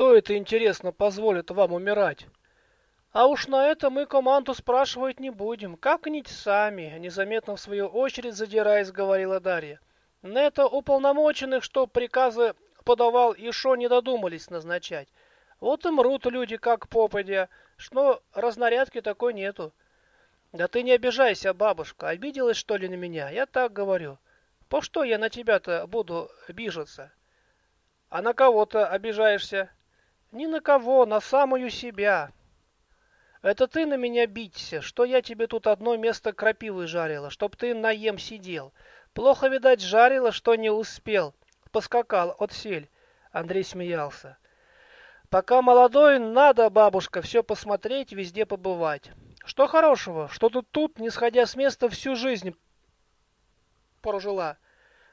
Кто это, интересно, позволит вам умирать? А уж на это мы команду спрашивать не будем. Как-нибудь сами, незаметно в свою очередь задираясь, говорила Дарья. На это уполномоченных, что приказы подавал, шо не додумались назначать. Вот и мрут люди, как попадя, что разнарядки такой нету. Да ты не обижайся, бабушка, обиделась что ли на меня? Я так говорю. По что я на тебя-то буду обижаться? А на кого-то обижаешься? Ни на кого, на самую себя. Это ты на меня биться, что я тебе тут одно место крапивы жарила, чтоб ты наем сидел. Плохо, видать, жарила, что не успел. Поскакал от сель. Андрей смеялся. Пока молодой, надо, бабушка, все посмотреть, везде побывать. Что хорошего, что ты тут, не сходя с места, всю жизнь прожила.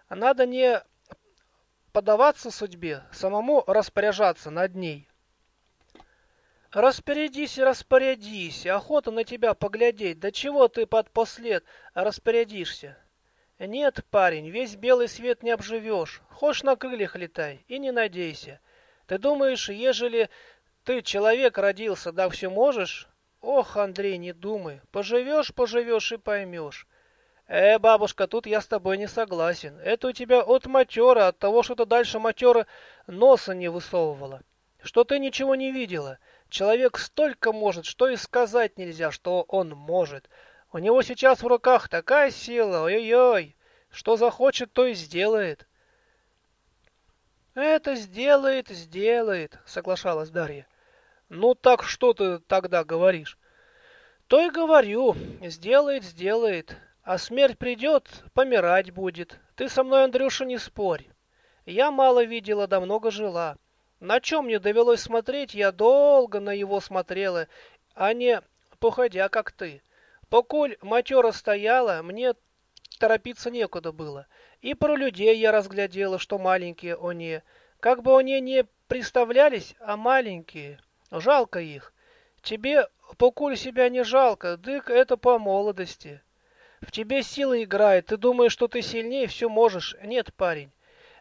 Надо не поддаваться судьбе, самому распоряжаться над ней. Распорядись распорядись, охота на тебя поглядеть, да чего ты под послед распорядишься? Нет, парень, весь белый свет не обживешь, хошь на крыльях летай и не надейся. Ты думаешь, ежели ты человек родился, да все можешь? Ох, Андрей, не думай, поживешь, поживешь и поймешь. Э, бабушка, тут я с тобой не согласен. Это у тебя от матера, от того, что ты дальше матера носа не высовывала. Что ты ничего не видела. Человек столько может, что и сказать нельзя, что он может. У него сейчас в руках такая сила, ой-ой-ой, что захочет, то и сделает. Это сделает, сделает, соглашалась Дарья. Ну так что ты тогда говоришь? То и говорю, сделает, сделает. А смерть придет, помирать будет. Ты со мной, Андрюша, не спорь. Я мало видела, да много жила. На чем мне довелось смотреть, я долго на его смотрела, а не походя, как ты. Покуль матера стояла, мне торопиться некуда было. И про людей я разглядела, что маленькие они. Как бы они не представлялись, а маленькие. Жалко их. Тебе покуль себя не жалко, дык это по молодости. В тебе сила играет, ты думаешь, что ты сильнее, все можешь. Нет, парень.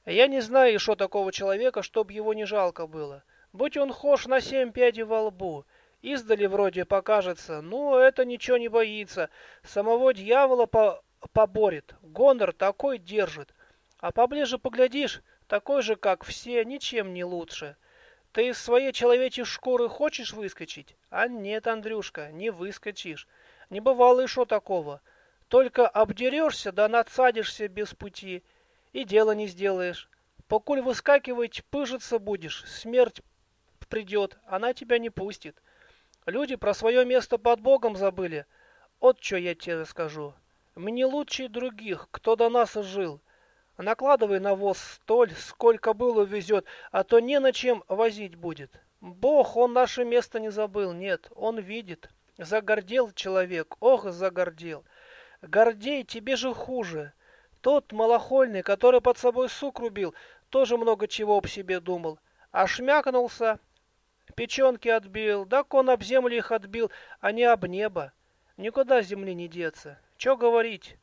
Я не знаю еще такого человека, чтоб его не жалко было. Будь он хож на семь пядей во лбу. Издали вроде покажется, ну, это ничего не боится. Самого дьявола по поборет, гонор такой держит. А поближе поглядишь, такой же, как все, ничем не лучше. Ты из своей человечьей шкуры хочешь выскочить? А нет, Андрюшка, не выскочишь. Не бывало еще такого. Только обдерешься, да надсадишься без пути — и дела не сделаешь. Покуль выскакивать, пыжиться будешь, смерть придет, она тебя не пустит. Люди про свое место под Богом забыли. Вот что я тебе скажу. Мне лучше других, кто до нас жил. Накладывай на воз столь, сколько было везет, а то не на чем возить будет. Бог, он наше место не забыл, нет, он видит. Загордел человек, ох, загордел. Гордей, тебе же хуже. Тот малохольный, который под собой сук рубил, тоже много чего об себе думал. А шмякнулся, печенки отбил, да кон об землю их отбил, а не об небо. Никуда земли не деться. Че говорить?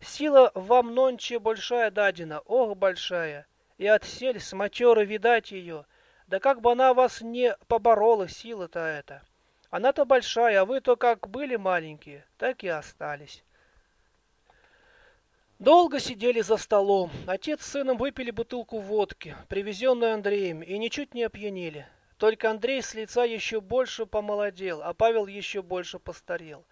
Сила вам нонче большая дадена, ох, большая. И отсель с матеры видать ее. Да как бы она вас не поборола, сила-то эта. Она-то большая, а вы-то как были маленькие, так и остались. Долго сидели за столом. Отец с сыном выпили бутылку водки, привезенную Андреем, и ничуть не опьянели. Только Андрей с лица еще больше помолодел, а Павел еще больше постарел.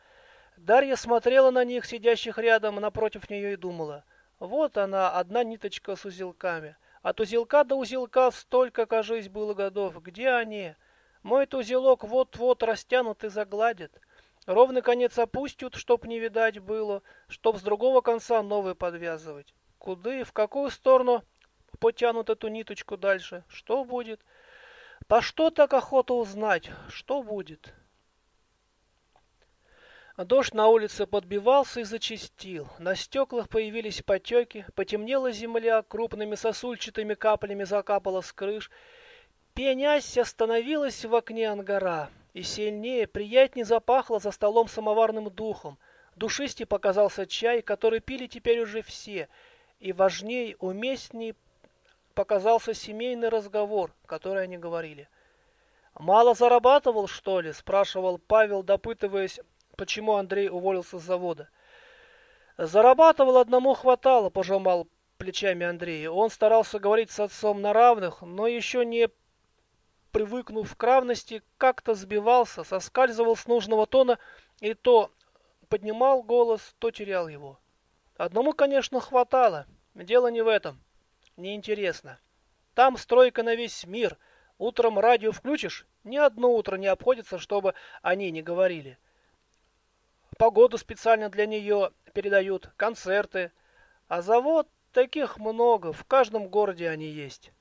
Дарья смотрела на них, сидящих рядом, напротив нее, и думала. Вот она, одна ниточка с узелками. От узелка до узелка столько, кажись, было годов. Где они? Мой узелок вот-вот растянут и загладит. Ровный конец опустят, чтоб не видать было, чтоб с другого конца новый подвязывать. Куды, в какую сторону потянут эту ниточку дальше? Что будет? По что так охота узнать? Что будет? Дождь на улице подбивался и зачистил. На стеклах появились потеки, потемнела земля, крупными сосульчатыми каплями закапала с крыш. Пенясь остановилась в окне ангара и сильнее, приятнее запахло за столом самоварным духом. Душистей показался чай, который пили теперь уже все, и важней, уместней показался семейный разговор, который они говорили. Мало зарабатывал, что ли? Спрашивал Павел, допытываясь, почему Андрей уволился с завода. Зарабатывал одному хватало, пожимал плечами Андрей. Он старался говорить с отцом на равных, но еще не привыкнув к равности, как-то сбивался, соскальзывал с нужного тона и то поднимал голос, то терял его. Одному, конечно, хватало. Дело не в этом. Неинтересно. Там стройка на весь мир. Утром радио включишь, ни одно утро не обходится, чтобы они не говорили. Погоду специально для нее передают, концерты. А завод таких много, в каждом городе они есть.